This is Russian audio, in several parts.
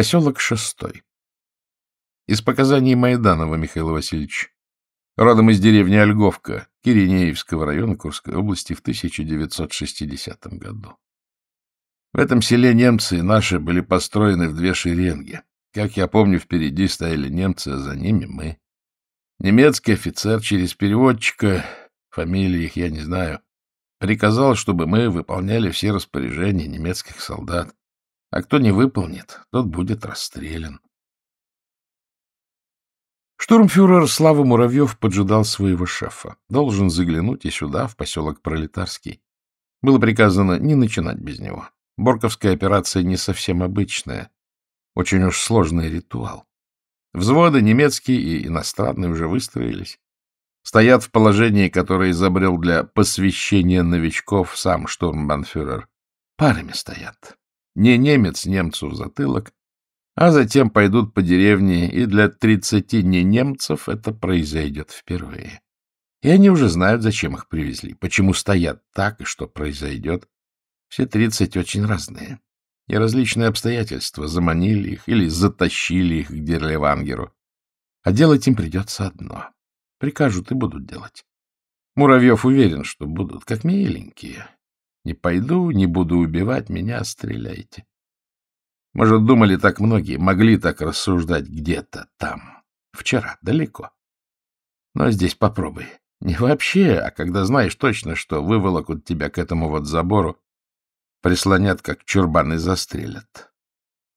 Поселок Шестой. Из показаний Майданова Михаила Васильевича. Родом из деревни Ольговка, Киринеевского района Курской области в 1960 году. В этом селе немцы и наши были построены в две шеренги. Как я помню, впереди стояли немцы, а за ними мы. Немецкий офицер через переводчика, фамилии их я не знаю, приказал, чтобы мы выполняли все распоряжения немецких солдат. А кто не выполнит, тот будет расстрелян. Штурмфюрер Слава Муравьев поджидал своего шефа. Должен заглянуть и сюда, в поселок Пролетарский. Было приказано не начинать без него. Борковская операция не совсем обычная. Очень уж сложный ритуал. Взводы немецкие и иностранные уже выстроились. Стоят в положении, которое изобрел для посвящения новичков сам штурмбанфюрер. Парами стоят. Не немец немцу в затылок, а затем пойдут по деревне, и для тридцати не немцев это произойдет впервые. И они уже знают, зачем их привезли, почему стоят так и что произойдет. Все тридцать очень разные и различные обстоятельства заманили их или затащили их к Дерлевангеру. А делать им придется одно. Прикажут и будут делать. Муравьев уверен, что будут, как миленькие. Не пойду, не буду убивать, меня стреляйте. Может, думали так многие, могли так рассуждать где-то там, вчера, далеко. Но здесь попробуй. Не вообще, а когда знаешь точно, что выволокут тебя к этому вот забору, Прислонят, как чурбан, и застрелят.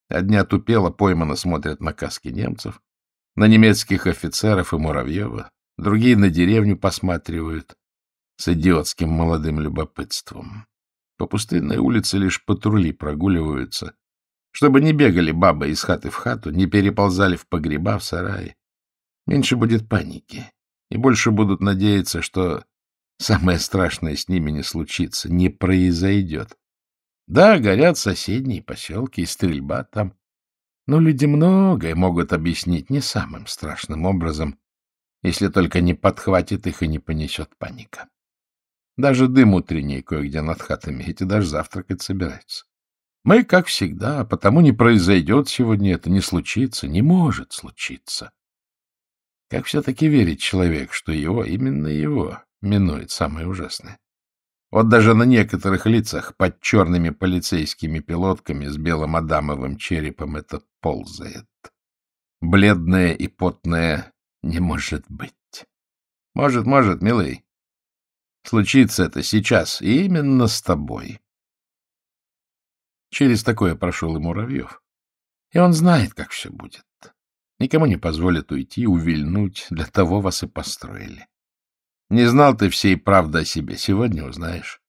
Одни отупело поймано смотрят на каски немцев, на немецких офицеров и Муравьева, другие на деревню посматривают с идиотским молодым любопытством. По пустынной улице лишь патрули прогуливаются, чтобы не бегали бабы из хаты в хату, не переползали в погреба, в сараи. Меньше будет паники, и больше будут надеяться, что самое страшное с ними не случится, не произойдет. Да, горят соседние поселки и стрельба там. Но люди многое могут объяснить не самым страшным образом, если только не подхватит их и не понесет паника. Даже дым утренний кое-где над хатами, эти даже завтракать собираются. Мы, как всегда, потому не произойдет сегодня это, не случится, не может случиться. Как все-таки верит человек, что его, именно его, минует самое ужасное? Вот даже на некоторых лицах под черными полицейскими пилотками с белым адамовым черепом это ползает. Бледное и потное не может быть. Может, может, милый. Случится это сейчас, и именно с тобой. Через такое прошел и Муравьев. И он знает, как все будет. Никому не позволят уйти, увильнуть. Для того вас и построили. Не знал ты всей правды о себе, сегодня узнаешь.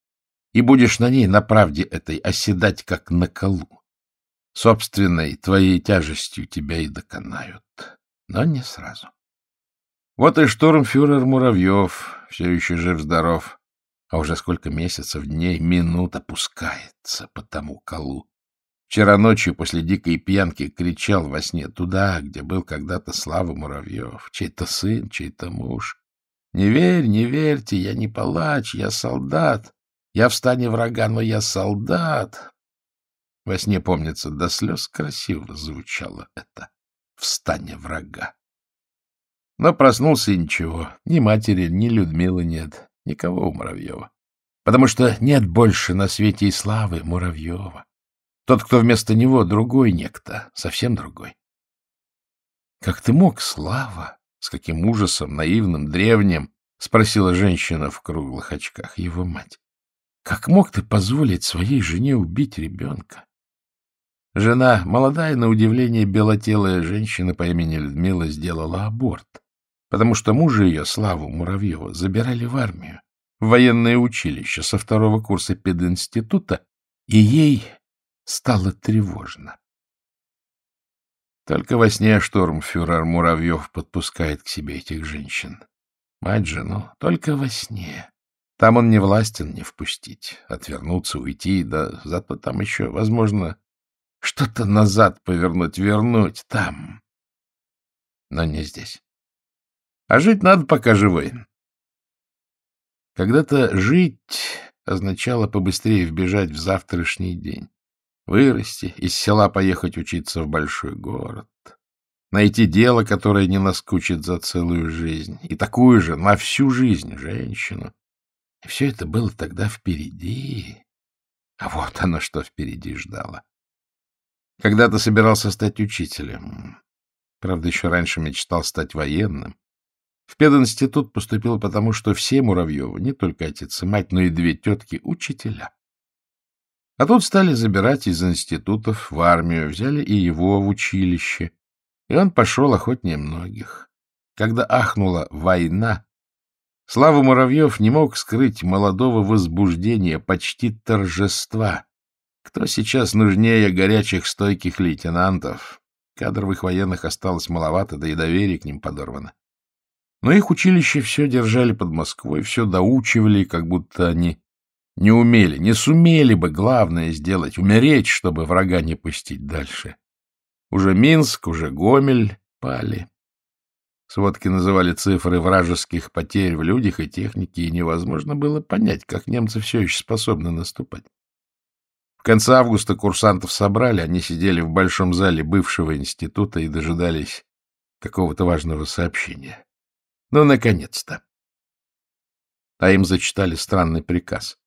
И будешь на ней, на правде этой, оседать, как на колу. Собственной твоей тяжестью тебя и доконают. Но не сразу. Вот и штурмфюрер Муравьев, все еще жив-здоров, а уже сколько месяцев, дней, минут опускается по тому колу. Вчера ночью после дикой пьянки кричал во сне туда, где был когда-то Слава Муравьев, чей-то сын, чей-то муж. Не верь, не верьте, я не палач, я солдат. Я в стане врага, но я солдат. Во сне, помнится, до слез красиво звучало это. В стане врага. Но проснулся и ничего. Ни матери, ни Людмилы нет. Никого у Муравьева. Потому что нет больше на свете и славы Муравьева. Тот, кто вместо него, другой некто, совсем другой. Как ты мог, Слава? С каким ужасом, наивным, древним? Спросила женщина в круглых очках, его мать. Как мог ты позволить своей жене убить ребенка? Жена, молодая, на удивление белотелая женщина по имени Людмила, сделала аборт, потому что мужа ее, Славу Муравьева, забирали в армию, в военное училище со второго курса пединститута, и ей стало тревожно. Только во сне штурмфюрер Муравьев подпускает к себе этих женщин. Мать, жену, только во сне. Там он не властен не впустить, отвернуться, уйти, да зато там еще, возможно, что-то назад повернуть, вернуть там. Но не здесь. А жить надо, пока живой. Когда-то жить означало побыстрее вбежать в завтрашний день. Вырасти, из села поехать учиться в большой город. Найти дело, которое не наскучит за целую жизнь. И такую же на всю жизнь женщину. И все это было тогда впереди. А вот оно что впереди ждало. Когда-то собирался стать учителем. Правда, еще раньше мечтал стать военным. В пединститут поступил потому, что все Муравьевы, не только отец и мать, но и две тетки, учителя. А тут стали забирать из институтов в армию, взяли и его в училище. И он пошел охотнее многих. Когда ахнула война, Слава Муравьев не мог скрыть молодого возбуждения, почти торжества. Кто сейчас нужнее горячих стойких лейтенантов? Кадровых военных осталось маловато, да и доверие к ним подорвано. Но их училище все держали под Москвой, все доучивали, как будто они не умели, не сумели бы главное сделать — умереть, чтобы врага не пустить дальше. Уже Минск, уже Гомель пали. Сводки называли цифры вражеских потерь в людях и технике, и невозможно было понять, как немцы все еще способны наступать. В конце августа курсантов собрали, они сидели в большом зале бывшего института и дожидались какого-то важного сообщения. Ну, наконец-то! А им зачитали странный приказ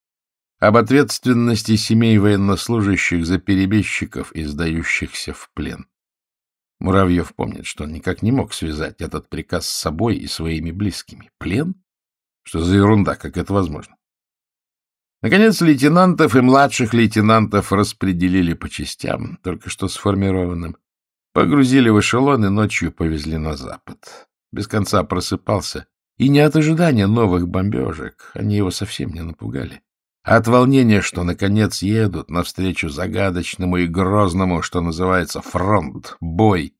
об ответственности семей военнослужащих за перебежчиков, издающихся в плен. Муравьев помнит, что он никак не мог связать этот приказ с собой и своими близкими. Плен? Что за ерунда, как это возможно? Наконец, лейтенантов и младших лейтенантов распределили по частям, только что сформированным. Погрузили в эшелон и ночью повезли на запад. Без конца просыпался. И не от ожидания новых бомбежек, они его совсем не напугали от волнения, что, наконец, едут навстречу загадочному и грозному, что называется, фронт, бой.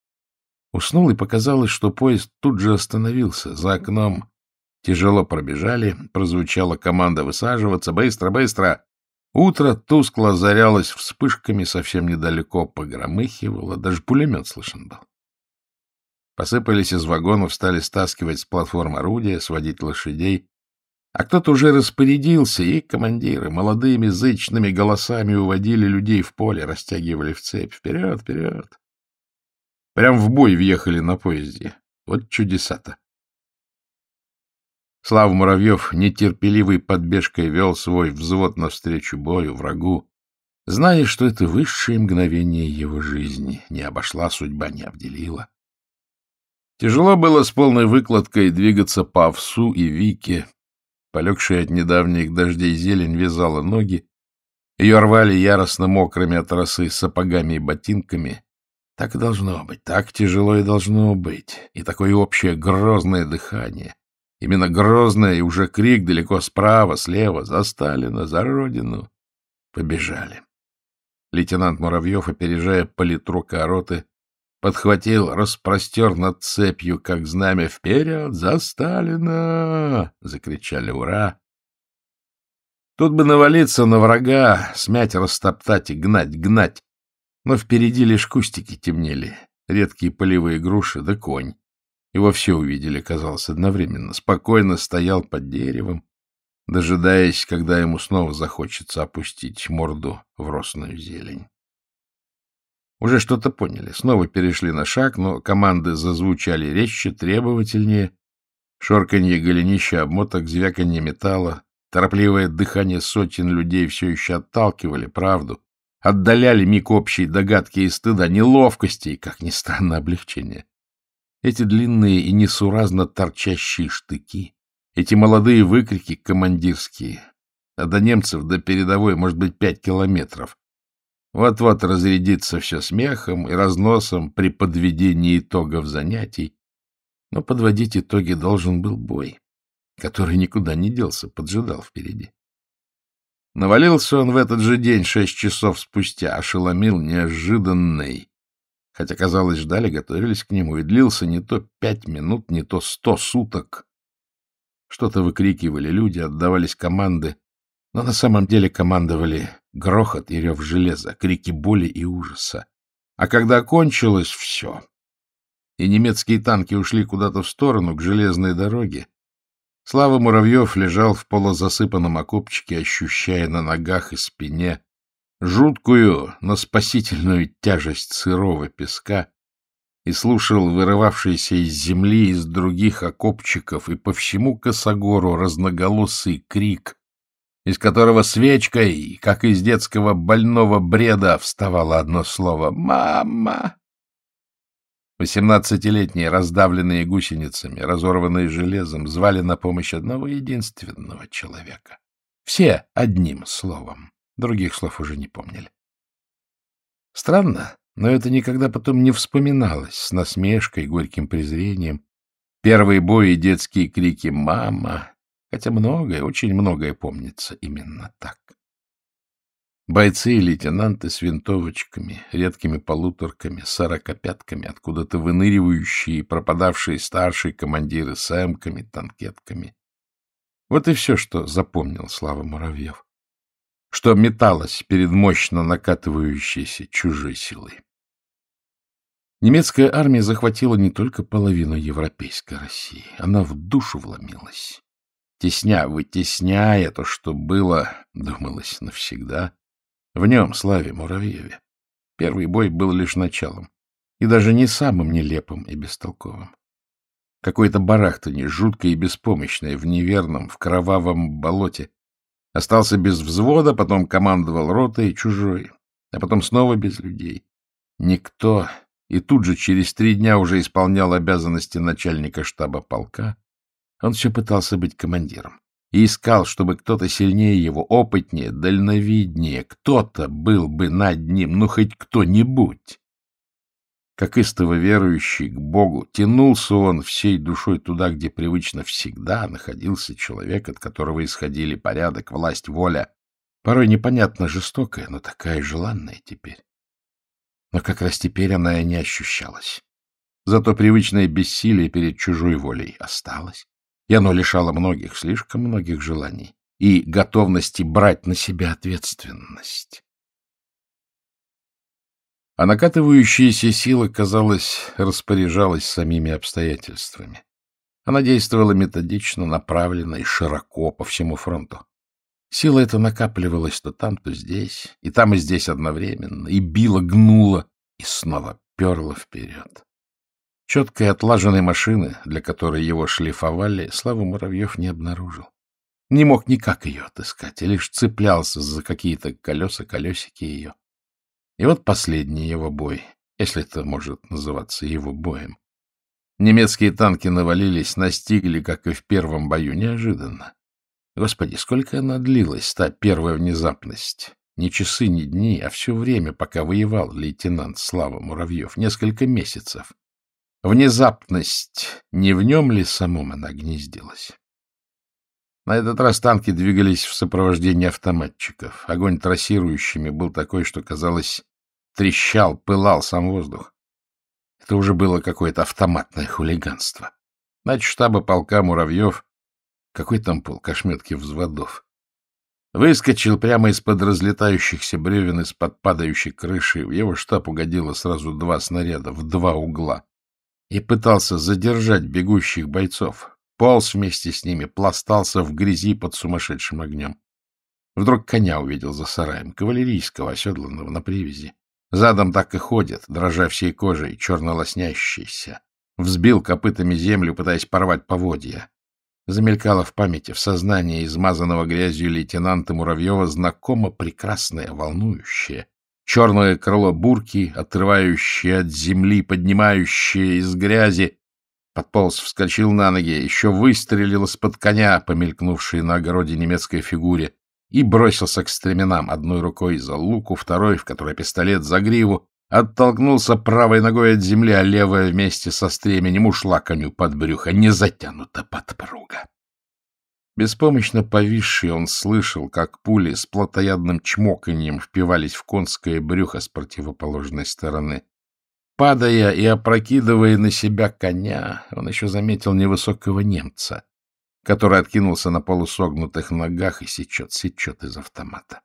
Уснул, и показалось, что поезд тут же остановился. За окном тяжело пробежали, прозвучала команда высаживаться. «Быстро, быстро!» Утро тускло озарялось вспышками, совсем недалеко погромыхивало, даже пулемет слышен был. Посыпались из вагонов, стали стаскивать с платформ орудия, сводить лошадей. А кто-то уже распорядился, и командиры молодыми зычными голосами уводили людей в поле, растягивали в цепь. Вперед, вперед! Прям в бой въехали на поезде. Вот чудеса-то. Слава Муравьев нетерпеливой подбежкой вел свой взвод навстречу бою, врагу, зная, что это высшее мгновение его жизни. Не обошла судьба, не обделила. Тяжело было с полной выкладкой двигаться по овсу и вике, Полегшая от недавних дождей зелень вязала ноги. Ее рвали яростно мокрыми от росы сапогами и ботинками. Так и должно быть, так тяжело и должно быть. И такое общее грозное дыхание. Именно грозное и уже крик далеко справа, слева, за Сталина, за Родину. Побежали. Лейтенант Муравьев, опережая политрука роты, подхватил, распростер над цепью, как знамя «Вперед! За Сталина!» — закричали «Ура!». Тут бы навалиться на врага, смять, растоптать и гнать, гнать. Но впереди лишь кустики темнели, редкие полевые груши да конь. Его все увидели, казалось, одновременно. Спокойно стоял под деревом, дожидаясь, когда ему снова захочется опустить морду в росную зелень. Уже что-то поняли, снова перешли на шаг, но команды зазвучали резче, требовательнее. Шорканье голенища, обмоток, звяканье металла, торопливое дыхание сотен людей все еще отталкивали правду, отдаляли миг общей догадки и стыда, неловкости и, как ни странно, облегчения. Эти длинные и несуразно торчащие штыки, эти молодые выкрики командирские, а до немцев, до передовой, может быть, пять километров, вот-вот разрядится все смехом и разносом при подведении итогов занятий. Но подводить итоги должен был бой, который никуда не делся, поджидал впереди. Навалился он в этот же день, шесть часов спустя, ошеломил неожиданный. Хотя, казалось, ждали, готовились к нему, и длился не то пять минут, не то сто суток. Что-то выкрикивали люди, отдавались команды, но на самом деле командовали грохот и рев железа, крики боли и ужаса. А когда кончилось все, и немецкие танки ушли куда-то в сторону, к железной дороге, Слава Муравьев лежал в полузасыпанном окопчике, ощущая на ногах и спине жуткую, но спасительную тяжесть сырого песка и слушал вырывавшийся из земли из других окопчиков и по всему косогору разноголосый крик, из которого свечкой, как из детского больного бреда, вставало одно слово «Мама!». Восемнадцатилетние, раздавленные гусеницами, разорванные железом, звали на помощь одного единственного человека. Все одним словом. Других слов уже не помнили. Странно, но это никогда потом не вспоминалось с насмешкой, горьким презрением. Первый бой и детские крики «Мама!», хотя многое, очень многое помнится именно так. Бойцы и лейтенанты с винтовочками, редкими полуторками, сорокопятками, откуда-то выныривающие и пропадавшие старшие командиры с эмками, танкетками. Вот и все, что запомнил Слава Муравьев что металось перед мощно накатывающейся чужой силой. Немецкая армия захватила не только половину европейской России, она в душу вломилась. Тесня, вытесняя то, что было, думалось навсегда, в нем, Славе Муравьеве. Первый бой был лишь началом, и даже не самым нелепым и бестолковым. Какое-то барахтание, жуткое и беспомощное, в неверном, в кровавом болоте. Остался без взвода, потом командовал ротой чужой, а потом снова без людей. Никто и тут же через три дня уже исполнял обязанности начальника штаба полка. Он все пытался быть командиром и искал, чтобы кто-то сильнее его, опытнее, дальновиднее, кто-то был бы над ним, ну хоть кто-нибудь. Как истово верующий к Богу, тянулся он всей душой туда, где привычно всегда находился человек, от которого исходили порядок, власть, воля, порой непонятно жестокая, но такая желанная теперь. Но как раз теперь она и не ощущалась. Зато привычное бессилие перед чужой волей осталось, и оно лишало многих, слишком многих желаний и готовности брать на себя ответственность. А накатывающаяся сила, казалось, распоряжалась самими обстоятельствами. Она действовала методично, направленно и широко по всему фронту. Сила эта накапливалась то там, то здесь, и там, и здесь одновременно, и била, гнула, и снова перла вперед. Четкой отлаженной машины, для которой его шлифовали, Слава Муравьев не обнаружил. Не мог никак ее отыскать, и лишь цеплялся за какие-то колеса, колесики ее. И вот последний его бой, если это может называться его боем. Немецкие танки навалились, настигли, как и в первом бою, неожиданно. Господи, сколько она длилась, та первая внезапность. Не часы, не дни, а все время, пока воевал лейтенант Слава Муравьев. Несколько месяцев. Внезапность, не в нем ли самом она гнездилась? На этот раз танки двигались в сопровождении автоматчиков. Огонь трассирующими был такой, что, казалось, трещал, пылал сам воздух. Это уже было какое-то автоматное хулиганство. Значит, штаба полка Муравьев какой там полк ошметки взводов? Выскочил прямо из-под разлетающихся бревен, из-под падающей крыши. В его штаб угодило сразу два снаряда в два угла. И пытался задержать бегущих бойцов. Полз вместе с ними, пластался в грязи под сумасшедшим огнем. Вдруг коня увидел за сараем, кавалерийского, оседланного на привязи. Задом так и ходит, дрожа всей кожей, черно лоснящийся. Взбил копытами землю, пытаясь порвать поводья. Замелькало в памяти, в сознании измазанного грязью лейтенанта Муравьева знакомо прекрасное, волнующее. Черное крыло бурки, отрывающее от земли, поднимающее из грязи. Подполз, вскочил на ноги, еще выстрелил из-под коня, помелькнувшей на огороде немецкой фигуре, и бросился к стременам, одной рукой за луку, второй, в которой пистолет за гриву, оттолкнулся правой ногой от земли, а левая вместе со стременем ушла коню под брюхо, не затянута подпруга. Беспомощно повисший он слышал, как пули с плотоядным чмоканьем впивались в конское брюхо с противоположной стороны. Падая и опрокидывая на себя коня, он еще заметил невысокого немца, который откинулся на полусогнутых ногах и сечет, сечет из автомата.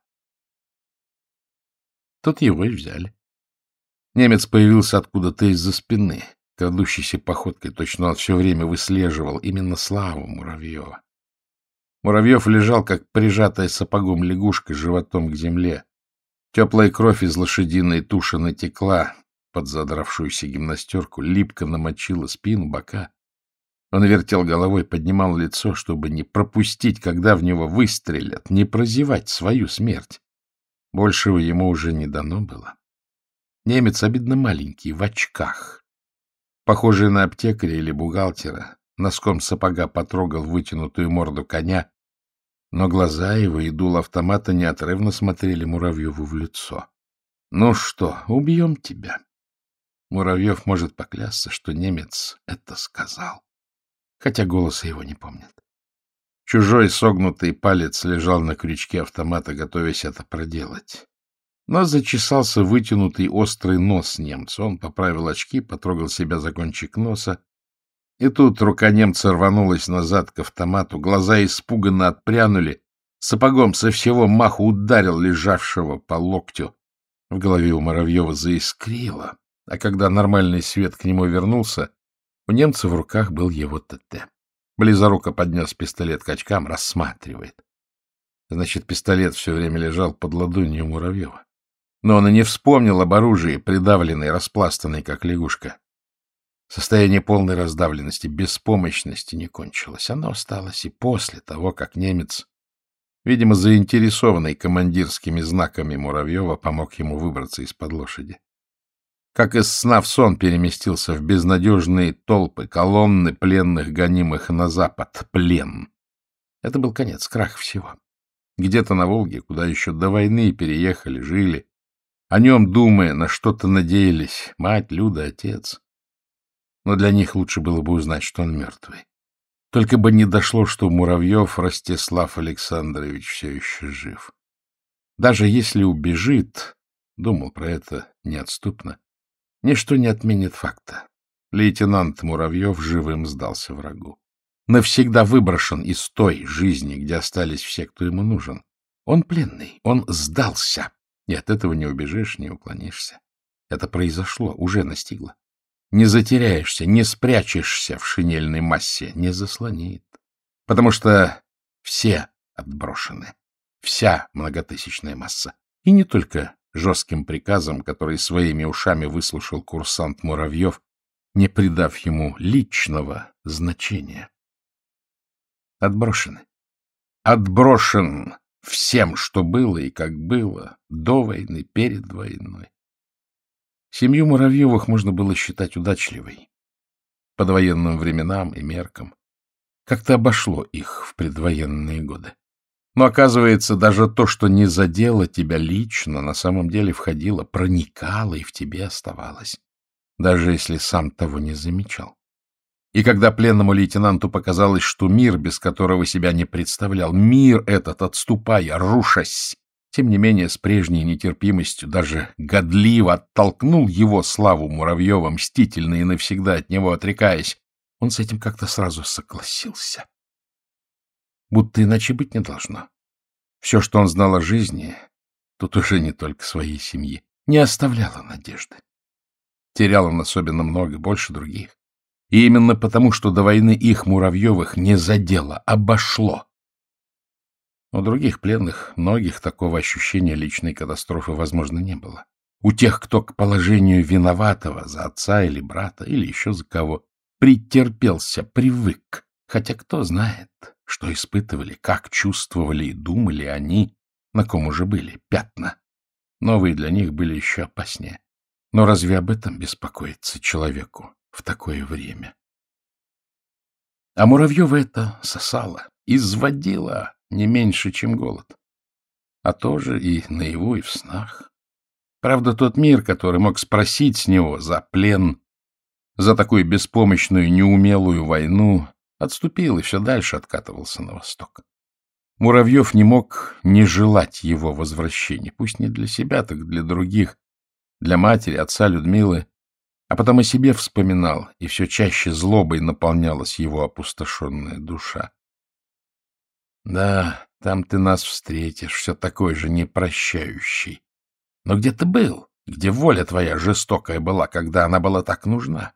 Тут его и взяли. Немец появился откуда-то из-за спины, крадущейся походкой, точно он все время выслеживал именно славу Муравьева. Муравьев лежал, как прижатая сапогом лягушка, животом к земле. Теплая кровь из лошадиной туши натекла под задравшуюся гимнастерку, липко намочила спину, бока. Он вертел головой, поднимал лицо, чтобы не пропустить, когда в него выстрелят, не прозевать свою смерть. Большего ему уже не дано было. Немец обидно маленький, в очках. Похожий на аптекаря или бухгалтера, носком сапога потрогал вытянутую морду коня, но глаза его и дул автомата неотрывно смотрели Муравьеву в лицо. — Ну что, убьем тебя? Муравьев может поклясться, что немец это сказал хотя голоса его не помнят. Чужой согнутый палец лежал на крючке автомата, готовясь это проделать. Но зачесался вытянутый острый нос немца. Он поправил очки, потрогал себя за кончик носа. И тут рука немца рванулась назад к автомату, глаза испуганно отпрянули, сапогом со всего маху ударил лежавшего по локтю. В голове у Муравьева заискрило, а когда нормальный свет к нему вернулся, у немца в руках был его ТТ. Близоруко поднес пистолет к очкам, рассматривает. Значит, пистолет все время лежал под ладонью Муравьева. Но он и не вспомнил об оружии, придавленной, распластанной, как лягушка. Состояние полной раздавленности, беспомощности не кончилось. Оно осталось и после того, как немец, видимо, заинтересованный командирскими знаками Муравьева, помог ему выбраться из-под лошади как из сна в сон переместился в безнадежные толпы, колонны пленных, гонимых на запад. Плен. Это был конец, крах всего. Где-то на Волге, куда еще до войны переехали, жили. О нем, думая, на что-то надеялись. Мать, Люда, отец. Но для них лучше было бы узнать, что он мертвый. Только бы не дошло, что Муравьев Ростислав Александрович все еще жив. Даже если убежит, думал про это неотступно, Ничто не отменит факта. Лейтенант Муравьев живым сдался врагу. Навсегда выброшен из той жизни, где остались все, кто ему нужен. Он пленный, он сдался. И от этого не убежишь, не уклонишься. Это произошло, уже настигло. Не затеряешься, не спрячешься в шинельной массе, не заслонит. Потому что все отброшены. Вся многотысячная масса. И не только жестким приказом, который своими ушами выслушал курсант Муравьев, не придав ему личного значения. Отброшены. Отброшен всем, что было и как было, до войны, перед войной. Семью Муравьевых можно было считать удачливой. Под военным временам и меркам. Как-то обошло их в предвоенные годы. Но, оказывается, даже то, что не задело тебя лично, на самом деле входило, проникало и в тебе оставалось, даже если сам того не замечал. И когда пленному лейтенанту показалось, что мир, без которого себя не представлял, мир этот, отступая, рушась, тем не менее с прежней нетерпимостью, даже годливо оттолкнул его славу Муравьева, мстительно и навсегда от него отрекаясь, он с этим как-то сразу согласился будто иначе быть не должно. Все, что он знал о жизни, тут уже не только своей семьи, не оставляло надежды. Терял он особенно много, больше других. И именно потому, что до войны их Муравьевых не задело, обошло. У других пленных многих такого ощущения личной катастрофы, возможно, не было. У тех, кто к положению виноватого за отца или брата, или еще за кого, претерпелся, привык, хотя кто знает, что испытывали, как чувствовали и думали они, на ком уже были пятна. Новые для них были еще опаснее. Но разве об этом беспокоиться человеку в такое время? А Муравьева это сосало, изводило не меньше, чем голод. А тоже и наяву, и в снах. Правда, тот мир, который мог спросить с него за плен, за такую беспомощную, неумелую войну, отступил и все дальше откатывался на восток. Муравьев не мог не желать его возвращения, пусть не для себя, так для других, для матери, отца Людмилы, а потом о себе вспоминал, и все чаще злобой наполнялась его опустошенная душа. Да, там ты нас встретишь, все такой же непрощающий. Но где ты был? Где воля твоя жестокая была, когда она была так нужна?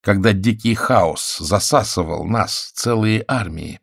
когда дикий хаос засасывал нас, целые армии.